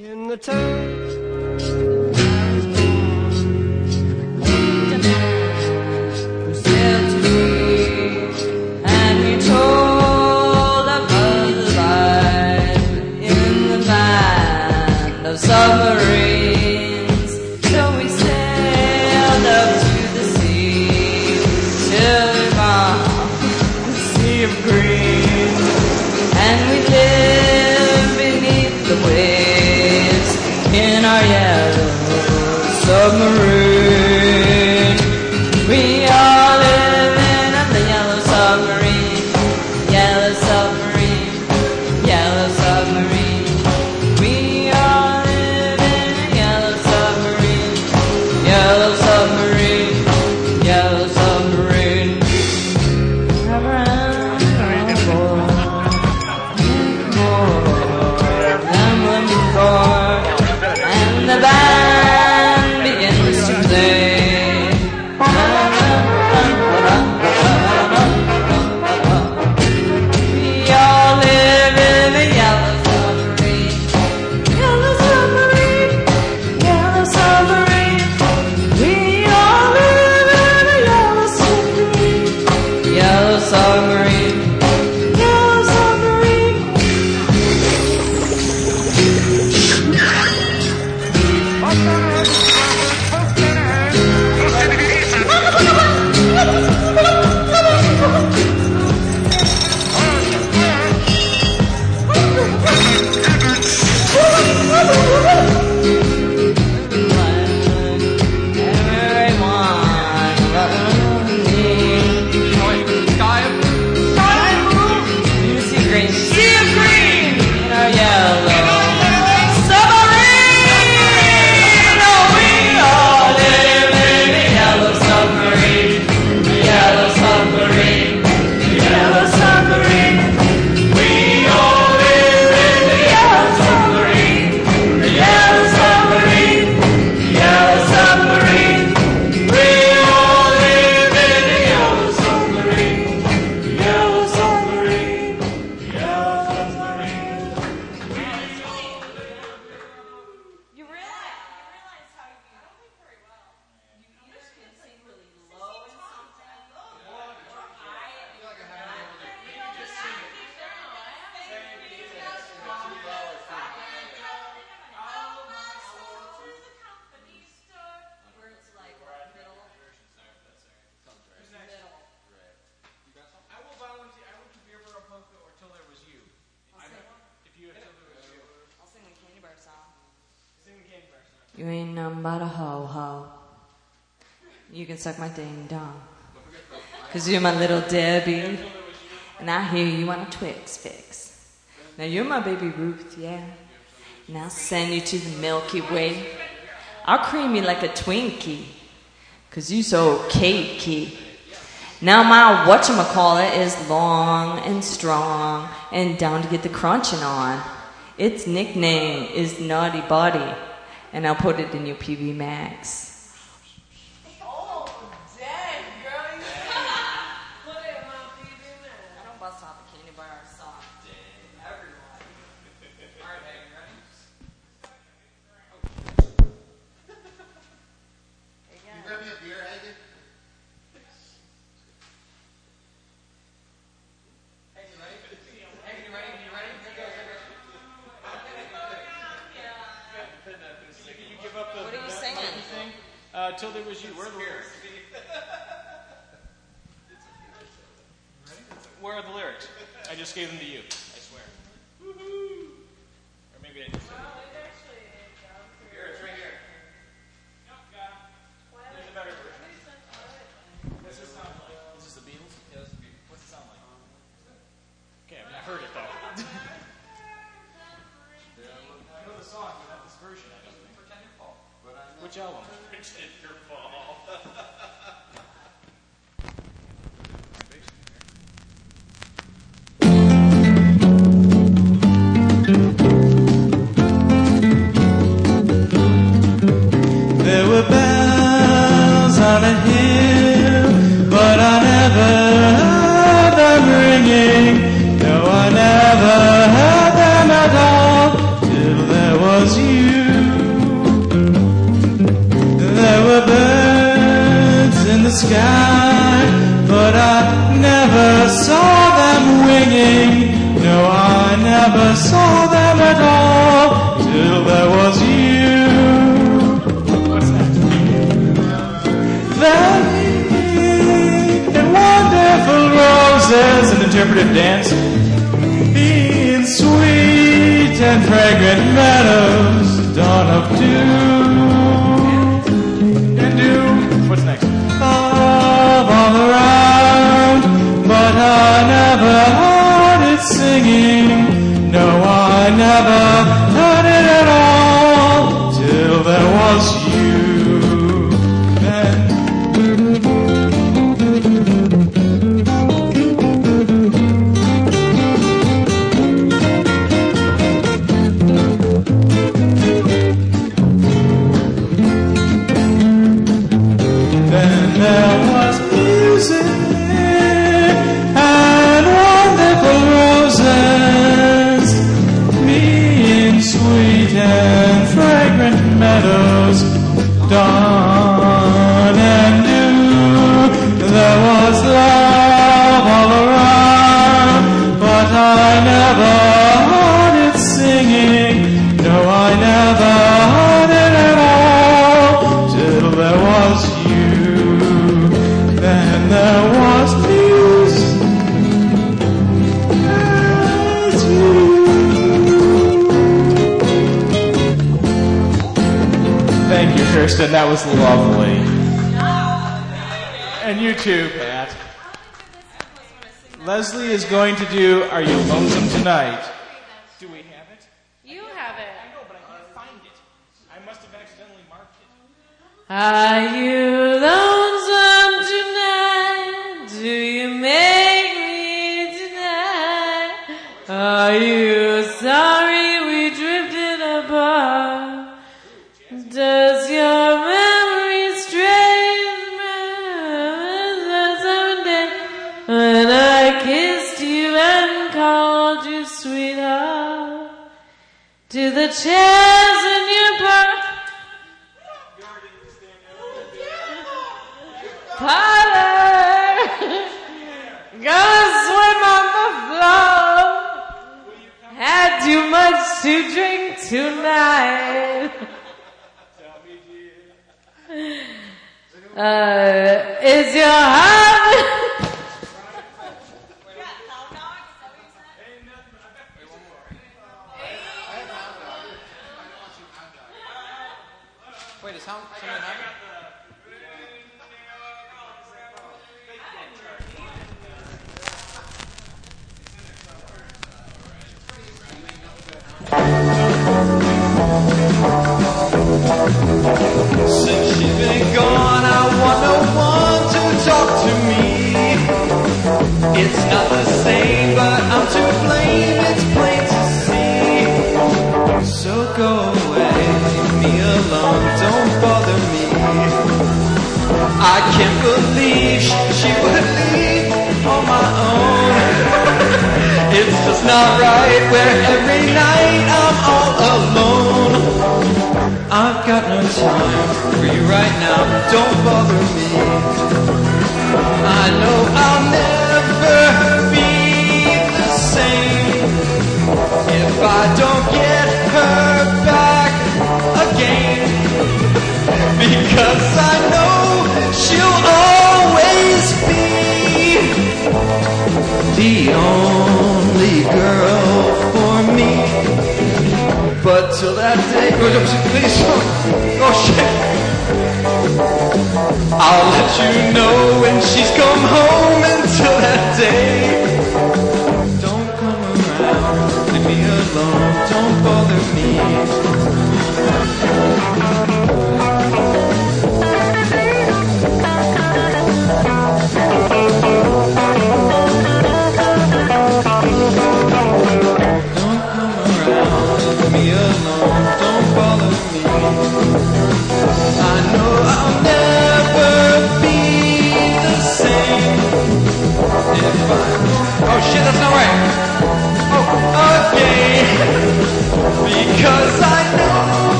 In the town. You but a ho ho. You can suck my ding dong. Cause you're my little Debbie. And I hear you want a Twix fix. Now you're my baby Ruth, yeah. And I'll send you to the Milky Way. I'll cream you like a Twinkie. Cause you so cakey. Now my whatchamacallit is long and strong and down to get the crunching on. Its nickname is Naughty Body, and I'll put it in your PV Max.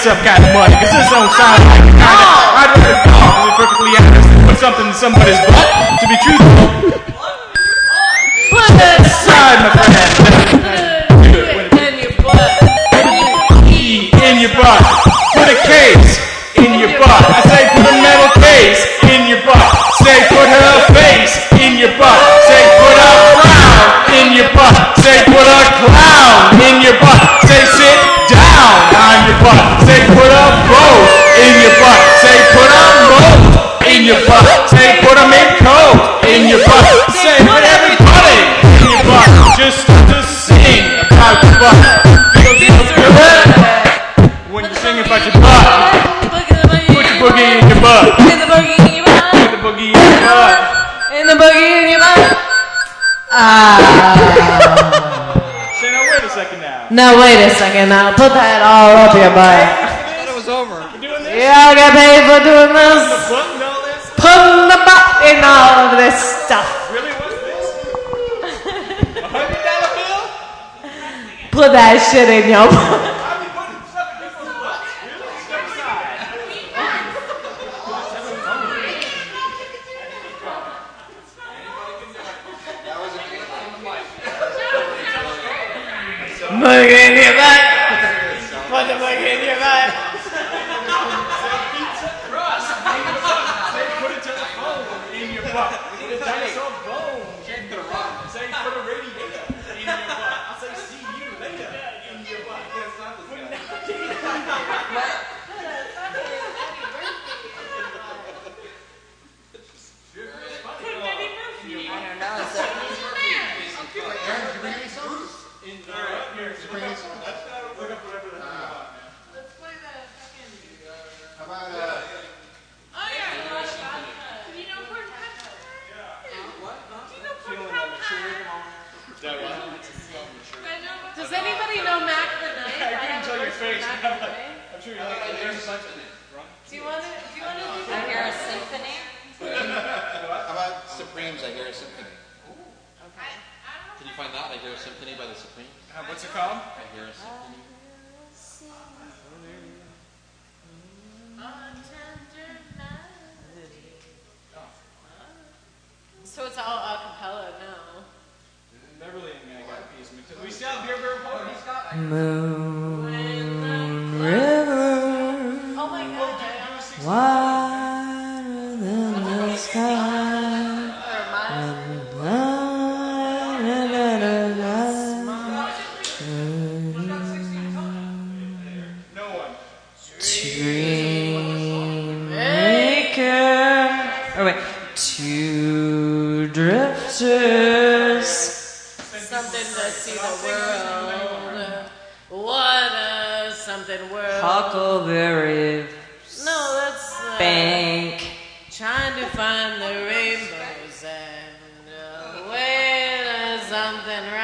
myself kind got money, because this don't sound like the kind of, oh! I'd rather dog, to be perfectly honest, than put something in somebody's butt, to be truthful. Put it aside, my friend. No, wait a second now. Put that all up your butt. I thought it was over. We're doing this? Y'all got paid for doing this? The butt and all that the butt in all of this stuff. Really? What's this? A $100 bill? Put that shit in your butt. Something around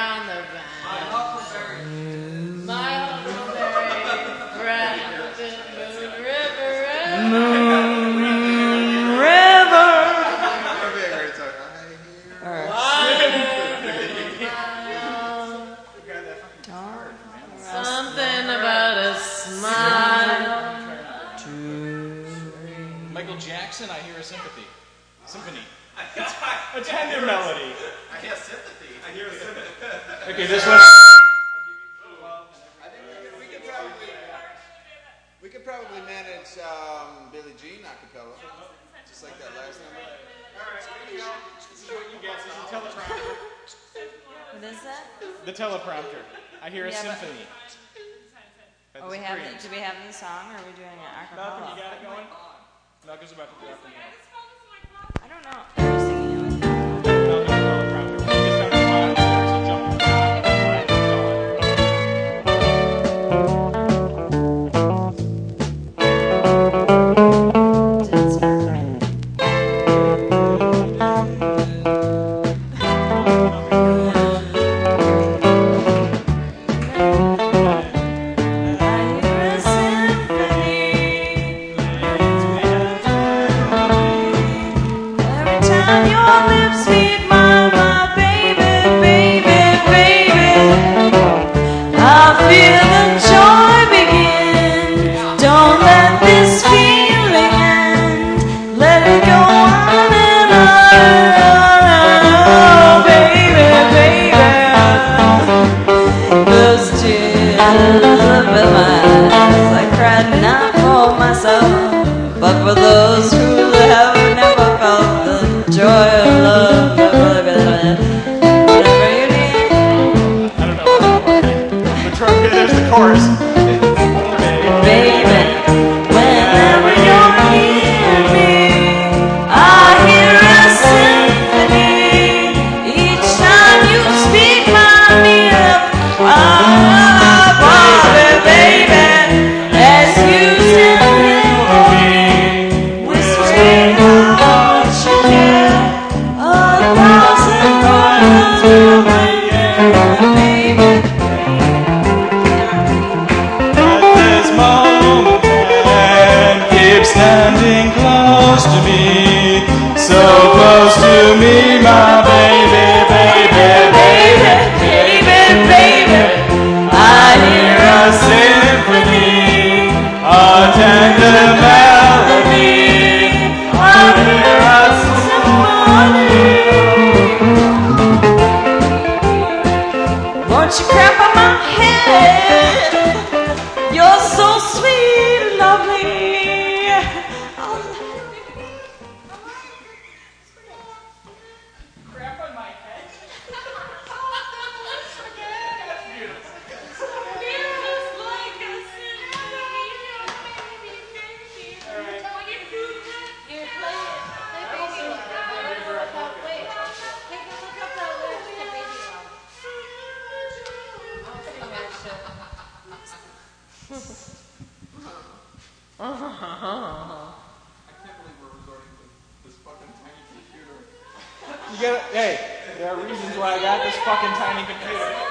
You get it? Hey, there are reasons why I got this fucking tiny computer.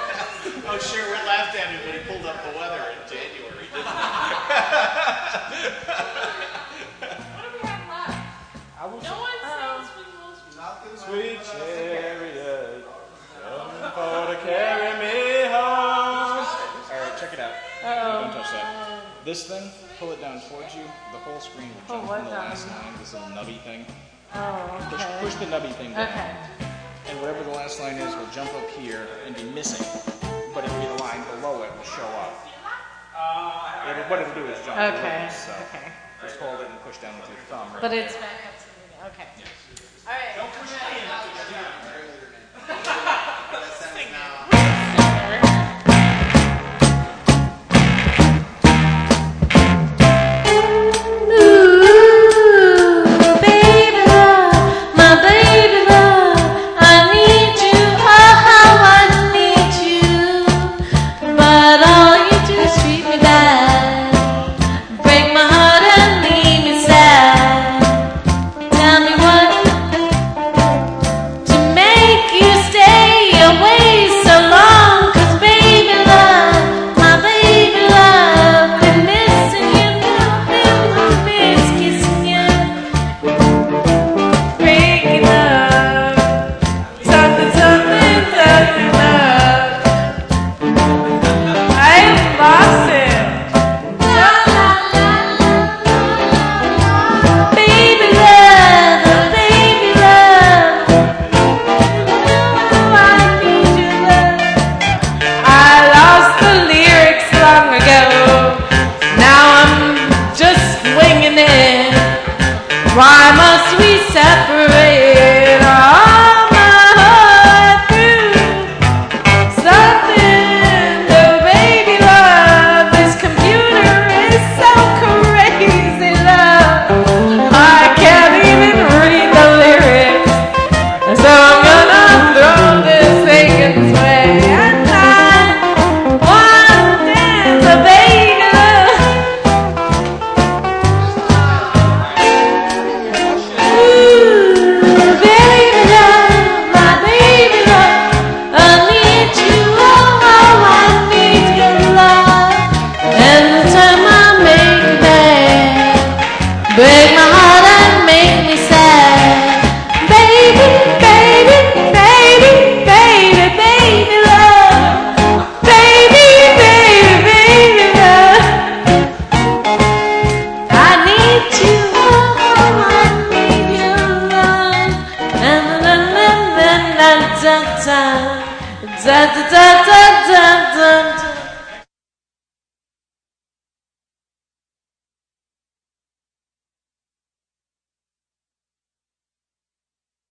Oh, sure, we laughed at him when he pulled up the weather in January, didn't we? Have left? I will No one uh-huh. sounds Sweet chariot, come for to carry me home. All right, check it out. Oh, Don't touch that. This thing, pull it down towards you. The whole screen will Oh, jump what from the last line. This little nubby thing. Oh, Push, okay. push the nubby thing down. Okay. And whatever the last line is will jump up here and be missing. But it'll be the line below it will show up. Uh, it'll, what it'll do is jump. Okay, below, So okay. just hold it and push down with your thumb. right But there. it's back up to me. Okay. All